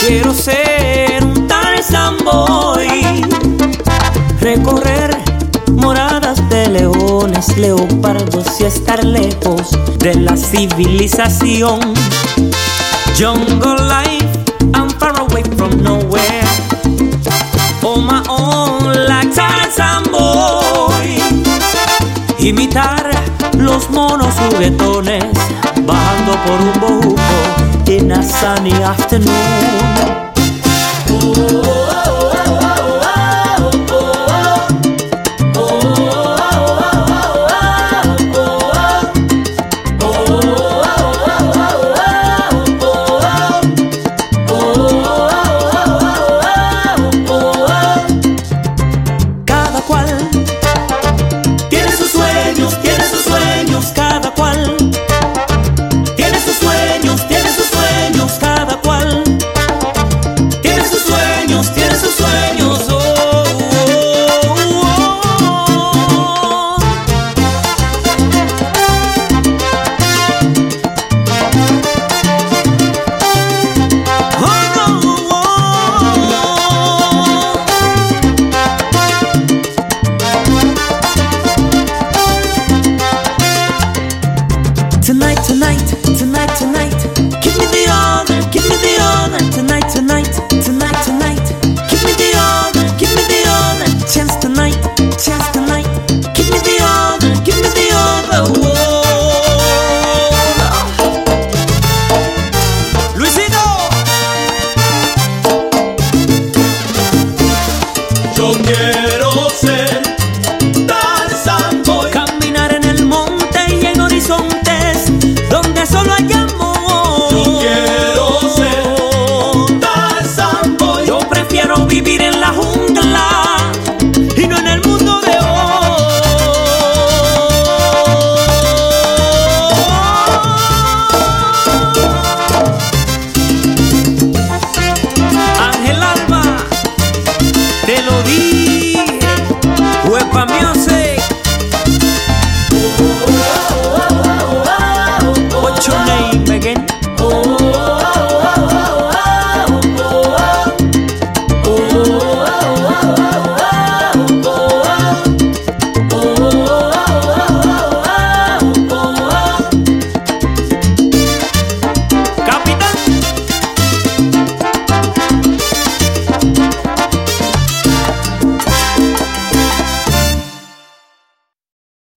Quiero ser un Tarzan Boy, recorrer moradas de leones, leopardos y estar lejos de la civilización. Jungle life, I'm far away from nowhere. On my own, like Tarzan Boy. Imitar los monos juguetones, bajando por un bojuco in a sunny afternoon. quiero ser.